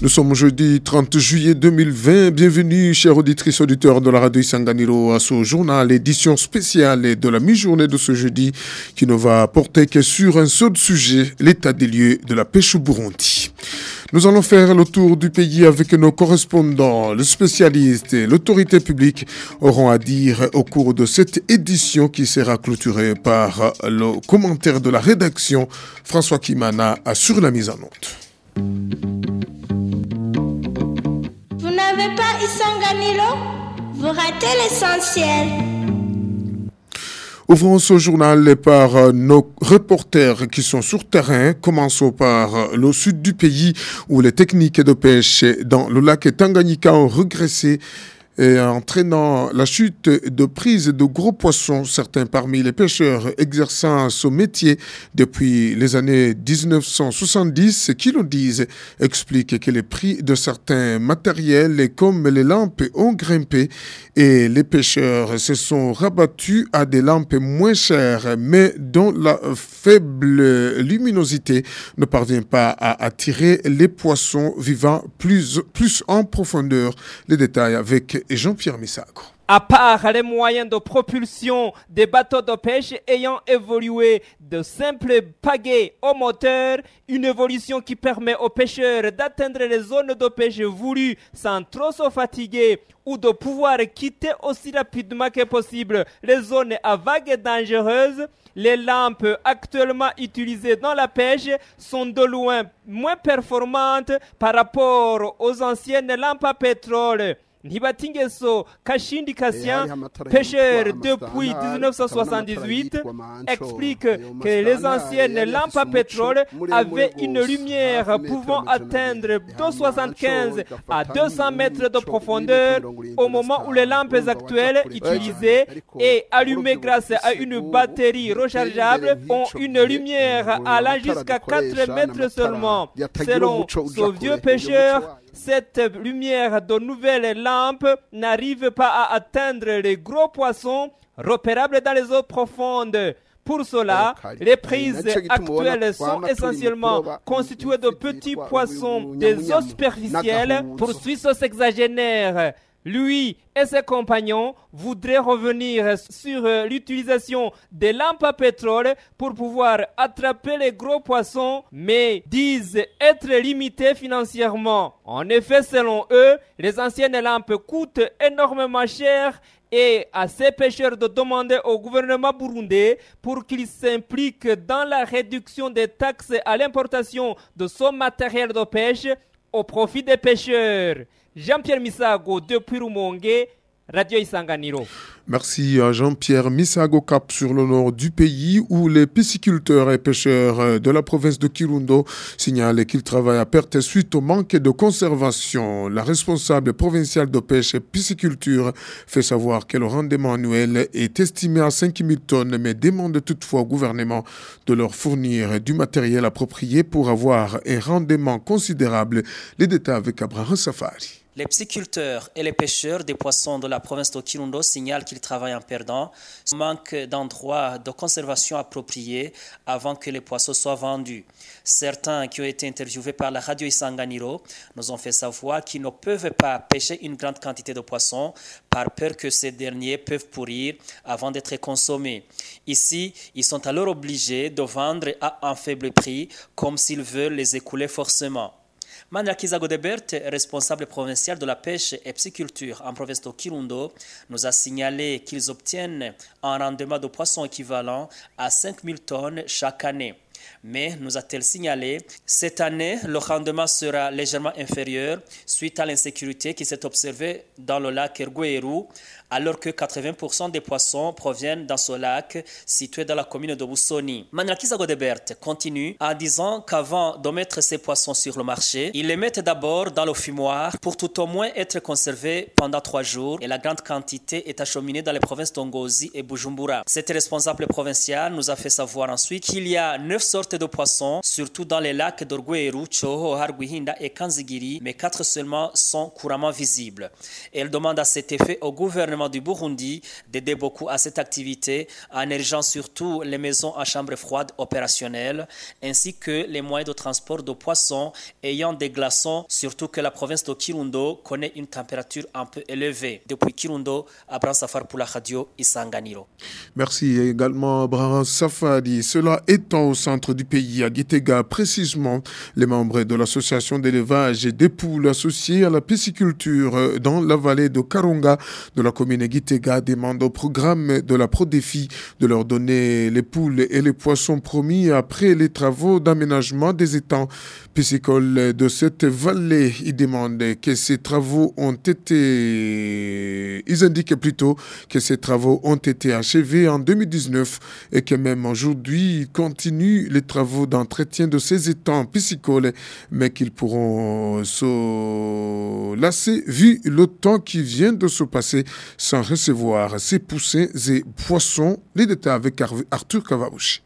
Nous sommes jeudi 30 juillet 2020. Bienvenue, chers auditrices auditeurs de la radio Sanganiro, à ce journal, édition spéciale de la mi-journée de ce jeudi, qui ne va porter que sur un seul sujet, l'état des lieux de la pêche au Burundi. Nous allons faire le tour du pays avec nos correspondants, les spécialistes et l'autorité publique auront à dire au cours de cette édition qui sera clôturée par le commentaire de la rédaction. François Kimana assure la mise en note. Vous n'avez pas Isanganilo Vous ratez l'essentiel. Ouvrons ce journal par nos reporters qui sont sur terrain. Commençons par le sud du pays où les techniques de pêche dans le lac Tanganyika ont régressé et entraînant la chute de prise de gros poissons. Certains parmi les pêcheurs exerçant ce métier depuis les années 1970, qui le disent, expliquent que les prix de certains matériels comme les lampes ont grimpé et les pêcheurs se sont rabattus à des lampes moins chères mais dont la faible luminosité ne parvient pas à attirer les poissons vivants plus, plus en profondeur. Les détails avec Jean-Pierre Missago. À part les moyens de propulsion des bateaux de pêche ayant évolué de simples pagaies au moteur, une évolution qui permet aux pêcheurs d'atteindre les zones de pêche voulues sans trop se fatiguer ou de pouvoir quitter aussi rapidement que possible les zones à vagues dangereuses, les lampes actuellement utilisées dans la pêche sont de loin moins performantes par rapport aux anciennes lampes à pétrole. Ntibatingeso Kashindi Kassian, pêcheur depuis 1978, explique que les anciennes lampes à pétrole avaient une lumière pouvant atteindre de 75 à 200 mètres de profondeur au moment où les lampes actuelles utilisées et allumées grâce à une batterie rechargeable ont une lumière allant jusqu'à 4 mètres seulement. Selon ce vieux pêcheur, cette lumière de nouvelles lampes n'arrive pas à atteindre les gros poissons repérables dans les eaux profondes. Pour cela, les prises actuelles sont essentiellement constituées de petits poissons des eaux superficielles, poursuit ce sexagénaire. Lui et ses compagnons voudraient revenir sur l'utilisation des lampes à pétrole pour pouvoir attraper les gros poissons, mais disent être limités financièrement. En effet, selon eux, les anciennes lampes coûtent énormément cher et à ces pêcheurs de demander au gouvernement burundais pour qu'il s'implique dans la réduction des taxes à l'importation de son matériel de pêche au profit des pêcheurs. Jean-Pierre Misago depuis Rumonge, Radio Isanganiro. Merci à Jean-Pierre Misago Cap sur le nord du pays où les pisciculteurs et pêcheurs de la province de Kirundo signalent qu'ils travaillent à perte suite au manque de conservation. La responsable provinciale de pêche et pisciculture fait savoir que le rendement annuel est estimé à 5000 tonnes mais demande toutefois au gouvernement de leur fournir du matériel approprié pour avoir un rendement considérable. Les détails avec Abraham Safari. Les pisciculteurs et les pêcheurs des poissons de la province de Kirundo signalent qu'ils travaillent en perdant. Manque d'endroits de conservation appropriés avant que les poissons soient vendus. Certains qui ont été interviewés par la radio Isanganiro nous ont fait savoir qu'ils ne peuvent pas pêcher une grande quantité de poissons par peur que ces derniers peuvent pourrir avant d'être consommés. Ici, ils sont alors obligés de vendre à un faible prix comme s'ils veulent les écouler forcément. Mandrakiza Godebert, responsable provincial de la pêche et pisciculture en province de Kirundo, nous a signalé qu'ils obtiennent un rendement de poissons équivalent à 5000 tonnes chaque année. Mais, nous a-t-elle signalé, cette année, le rendement sera légèrement inférieur suite à l'insécurité qui s'est observée dans le lac Ergueru, alors que 80% des poissons proviennent dans ce lac situé dans la commune de Boussoni. Manrakiza Godebert continue en disant qu'avant de mettre ces poissons sur le marché, ils les mettent d'abord dans le fumoir pour tout au moins être conservés pendant trois jours et la grande quantité est acheminée dans les provinces d'Ongozi et Bujumbura. Cette responsable provinciale nous a fait savoir ensuite qu'il y a 900 sortes de poissons, surtout dans les lacs d'Orgueru, Choho, Harguihinda et Kanzigiri, mais quatre seulement sont couramment visibles. Elle demande à cet effet au gouvernement du Burundi d'aider beaucoup à cette activité en érigeant surtout les maisons à chambre froide opérationnelles ainsi que les moyens de transport de poissons ayant des glaçons, surtout que la province de Kirundo connaît une température un peu élevée. Depuis Kirundo, Abraham Safar pour la radio Isanganiro. Merci également Abraham Safadi. Cela étant au centre du pays, à Gitega, précisément, les membres de l'association d'élevage des poules associées à la pisciculture dans la vallée de Karunga de la commune Gitega demandent au programme de la ProDéfi de leur donner les poules et les poissons promis après les travaux d'aménagement des étangs piscicoles de cette vallée. Ils demandent que ces travaux ont été, ils indiquent plutôt que ces travaux ont été achevés en 2019 et que même aujourd'hui, ils continuent les travaux d'entretien de ces étangs piscicoles, mais qu'ils pourront se lasser vu le temps qui vient de se passer sans recevoir ces poussins et poissons. Les détails avec Arthur Kavabouchi.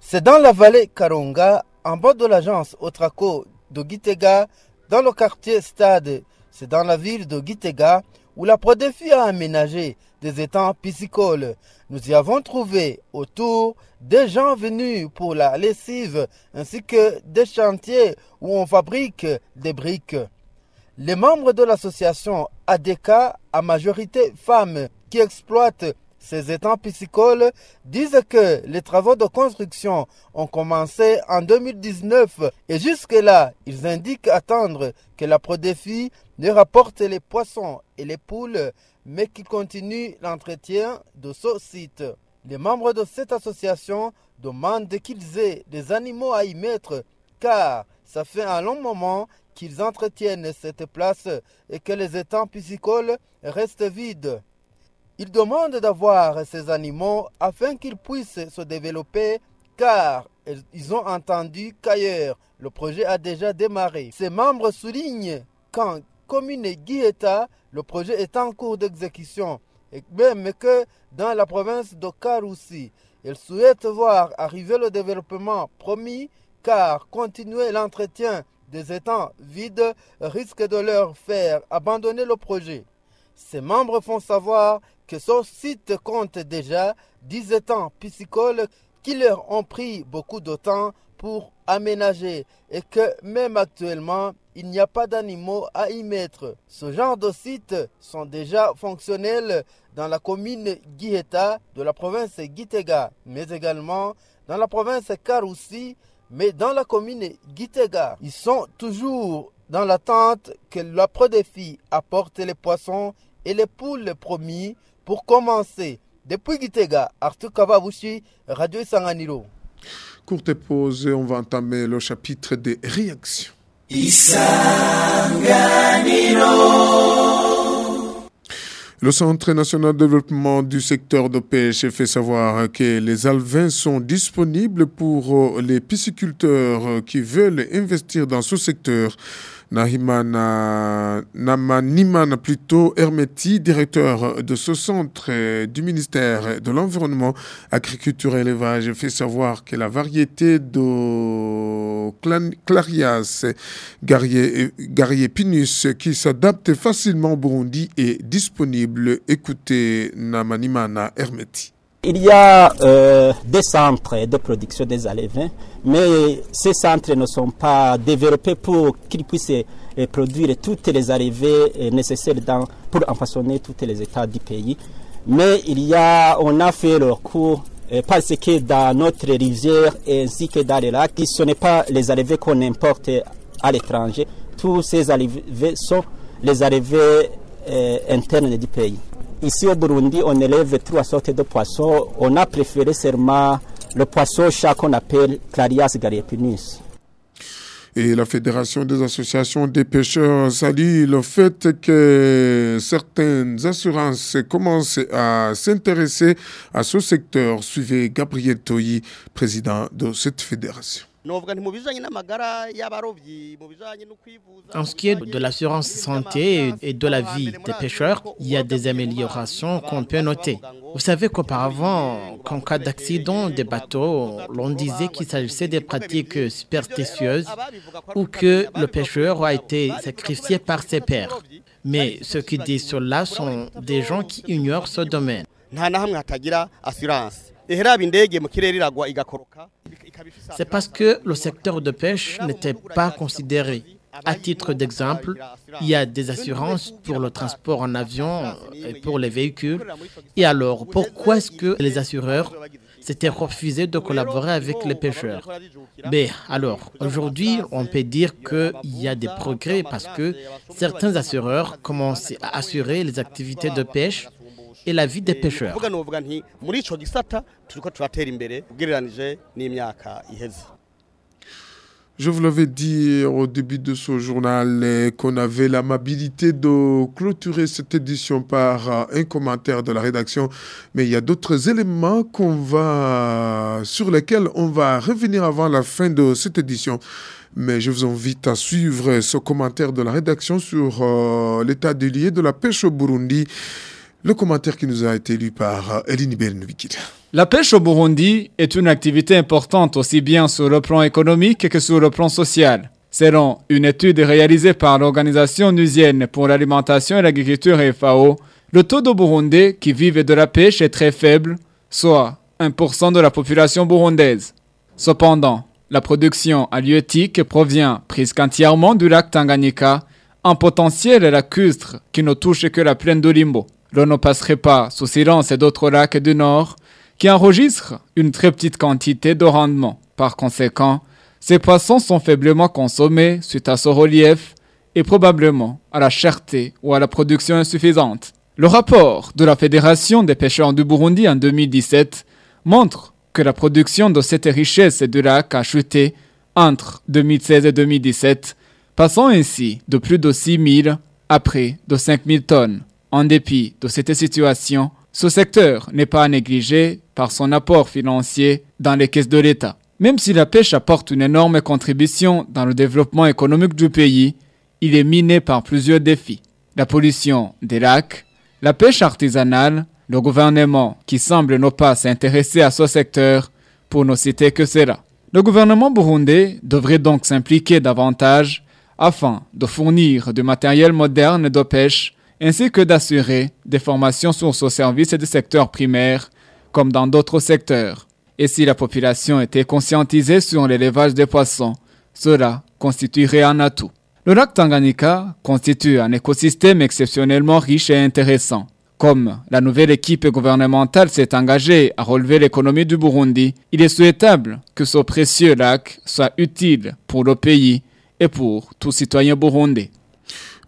C'est dans la vallée Karonga, en bas de l'agence Otraco de Gitega, dans le quartier Stade. C'est dans la ville de Gitega où la Prodefi a aménagé des étangs piscicoles. Nous y avons trouvé autour des gens venus pour la lessive ainsi que des chantiers où on fabrique des briques. Les membres de l'association ADK, à majorité femmes, qui exploitent ces étangs piscicoles disent que les travaux de construction ont commencé en 2019 et jusque-là, ils indiquent attendre que la Prodéfi ne rapporte les poissons et les poules, mais qu'ils continue l'entretien de ce site. Les membres de cette association demandent qu'ils aient des animaux à y mettre car ça fait un long moment qu'ils entretiennent cette place et que les étangs piscicoles restent vides. Il demande d'avoir ces animaux afin qu'ils puissent se développer car ils ont entendu qu'ailleurs le projet a déjà démarré. Ces membres soulignent qu'en commune Guieta, le projet est en cours d'exécution et même que dans la province de Karoussi, ils souhaitent voir arriver le développement promis car continuer l'entretien des étangs vides risque de leur faire abandonner le projet. Ces membres font savoir que ce site compte déjà 10 étangs piscicoles qui leur ont pris beaucoup de temps pour aménager et que même actuellement, il n'y a pas d'animaux à y mettre. Ce genre de sites sont déjà fonctionnels dans la commune Guiheta de la province Gitega, mais également dans la province Karoussi, mais dans la commune Gitega. Ils sont toujours dans l'attente que la Prodéfi apporte les poissons et les poules promis pour commencer, depuis Gitega, Arthur Kavabushi, Radio Sanganiro. Courte pause et on va entamer le chapitre des réactions. Le Centre national de développement du secteur de pêche fait savoir que les alvins sont disponibles pour les pisciculteurs qui veulent investir dans ce secteur. Nahimana, Namanimana plutôt Hermeti, directeur de ce centre du ministère de l'Environnement, Agriculture et Élevage, fait savoir que la variété de Clarias Garrier Pinus qui s'adapte facilement au Burundi est disponible. Écoutez Namanimana Hermeti. Il y a euh, des centres de production des alevins, mais ces centres ne sont pas développés pour qu'ils puissent euh, produire toutes les arrivées euh, nécessaires dans, pour empoisonner tous les États du pays. Mais il y a, on a fait le cours parce que dans notre rivière ainsi que dans les lacs, ce n'est pas les arrivées qu'on importe à l'étranger. Tous ces arrivées sont les arrivées internes du pays. Ici au Burundi, on élève trois sortes de poissons. On a préféré seulement le poisson chat qu'on appelle Clarias gariepinus. Et la Fédération des associations des pêcheurs salue le fait que certaines assurances commencent à s'intéresser à ce secteur. Suivez Gabriel Toyi, président de cette fédération. En ce qui est de l'assurance santé et de la vie des pêcheurs, il y a des améliorations qu'on peut noter. Vous savez qu'auparavant, qu'en cas d'accident des bateaux, l'on disait qu'il s'agissait des pratiques superstitieuses ou que le pêcheur a été sacrifié par ses pères. Mais ceux qui disent cela sont des gens qui ignorent ce domaine. C'est parce que le secteur de pêche n'était pas considéré. À titre d'exemple, il y a des assurances pour le transport en avion et pour les véhicules. Et alors, pourquoi est-ce que les assureurs s'étaient refusés de collaborer avec les pêcheurs? Mais alors, aujourd'hui, on peut dire qu'il y a des progrès parce que certains assureurs commencent à assurer les activités de pêche et la vie des pêcheurs. Je vous l'avais dit au début de ce journal qu'on avait l'amabilité de clôturer cette édition par un commentaire de la rédaction, mais il y a d'autres éléments qu'on va, sur lesquels on va revenir avant la fin de cette édition. Mais je vous invite à suivre ce commentaire de la rédaction sur euh, l'état des lieux de la pêche au Burundi. Le commentaire qui nous a été lu par Eline Belnouikid. La pêche au Burundi est une activité importante aussi bien sur le plan économique que sur le plan social. Selon une étude réalisée par l'Organisation onusienne pour l'alimentation et l'agriculture FAO, le taux de Burundais qui vivent de la pêche est très faible, soit 1% de la population burundaise. Cependant, la production halieutique provient presque entièrement du lac Tanganyika, un potentiel lacustre qui ne touche que la plaine de Limbo. L'on ne passerait pas sous silence d'autres lacs du nord qui enregistrent une très petite quantité de rendement. Par conséquent, ces poissons sont faiblement consommés suite à ce relief et probablement à la cherté ou à la production insuffisante. Le rapport de la Fédération des pêcheurs du Burundi en 2017 montre que la production de cette richesse du lac a chuté entre 2016 et 2017, passant ainsi de plus de 6 000 à près de 5 000 tonnes. En dépit de cette situation, ce secteur n'est pas à négliger par son apport financier dans les caisses de l'État. Même si la pêche apporte une énorme contribution dans le développement économique du pays, il est miné par plusieurs défis. La pollution des lacs, la pêche artisanale, le gouvernement qui semble ne pas s'intéresser à ce secteur, pour ne citer que cela. Le gouvernement burundais devrait donc s'impliquer davantage afin de fournir du matériel moderne de pêche ainsi que d'assurer des formations sur ce service du secteur primaire comme dans d'autres secteurs. Et si la population était conscientisée sur l'élevage des poissons, cela constituerait un atout. Le lac Tanganyika constitue un écosystème exceptionnellement riche et intéressant. Comme la nouvelle équipe gouvernementale s'est engagée à relever l'économie du Burundi, il est souhaitable que ce précieux lac soit utile pour le pays et pour tout citoyen burundais.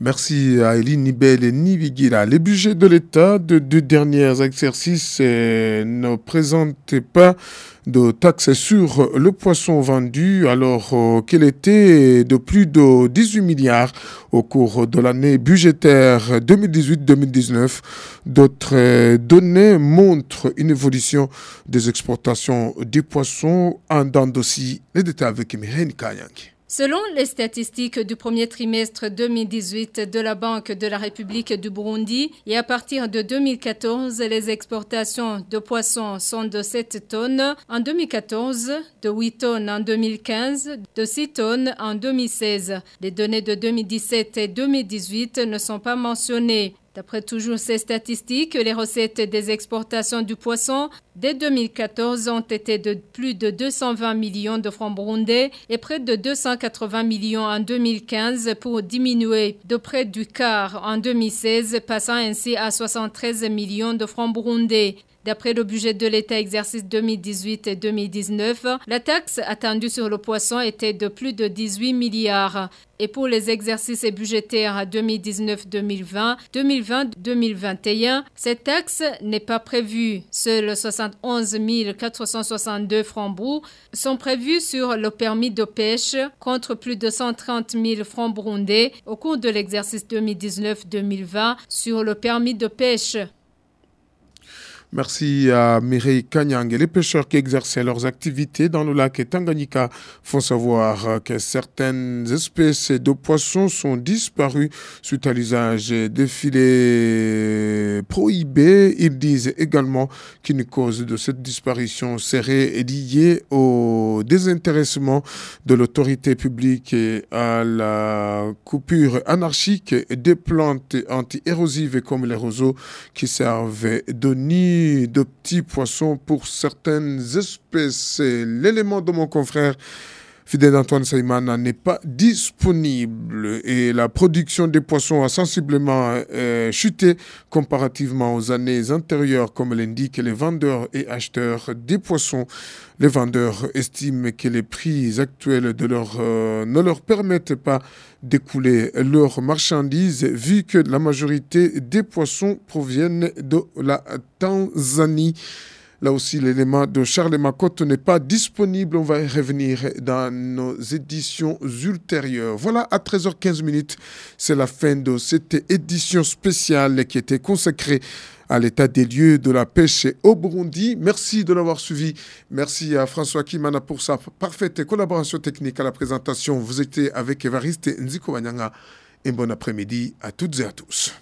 Merci à Eline Nibel et Nibigira. Les budgets de l'État de deux derniers exercices euh, ne présentaient pas de taxes sur le poisson vendu alors euh, qu'il était de plus de 18 milliards au cours de l'année budgétaire 2018-2019. D'autres euh, données montrent une évolution des exportations des poissons en Dandossi. Les détails avec Mihene Kayanki. Selon les statistiques du premier trimestre 2018 de la Banque de la République du Burundi, et à partir de 2014, les exportations de poissons sont de 7 tonnes en 2014, de 8 tonnes en 2015, de 6 tonnes en 2016. Les données de 2017 et 2018 ne sont pas mentionnées. D'après toujours ces statistiques, les recettes des exportations du poisson dès 2014 ont été de plus de 220 millions de francs burundais et près de 280 millions en 2015 pour diminuer de près du quart en 2016, passant ainsi à 73 millions de francs burundais. D'après le budget de l'État exercice 2018 et 2019, la taxe attendue sur le poisson était de plus de 18 milliards. Et pour les exercices budgétaires 2019-2020, 2020-2021, cette taxe n'est pas prévue. Seuls 71 462 francs sont prévus sur le permis de pêche contre plus de 130 000 francs burundais au cours de l'exercice 2019-2020 sur le permis de pêche. Merci à Mireille Kanyang. Les pêcheurs qui exerçaient leurs activités dans le lac Tanganyika font savoir que certaines espèces de poissons sont disparues suite à l'usage des filets prohibés. Ils disent également qu'une cause de cette disparition serait liée au désintéressement de l'autorité publique et à la coupure anarchique des plantes anti-érosives comme les roseaux qui servent de nid de petits poissons pour certaines espèces. L'élément de mon confrère Fidèle Antoine Saïmana n'est pas disponible et la production des poissons a sensiblement euh, chuté comparativement aux années antérieures, comme l'indiquent les vendeurs et acheteurs des poissons. Les vendeurs estiment que les prix actuels de leur, euh, ne leur permettent pas d'écouler leurs marchandises vu que la majorité des poissons proviennent de la Tanzanie. Là aussi, l'élément de Charles Macotte n'est pas disponible. On va y revenir dans nos éditions ultérieures. Voilà, à 13h15 minutes, c'est la fin de cette édition spéciale qui était consacrée à l'état des lieux de la pêche au Burundi. Merci de l'avoir suivi. Merci à François Kimana pour sa parfaite collaboration technique à la présentation. Vous étiez avec Evariste Nziko Wanyanga. Et bon après-midi à toutes et à tous.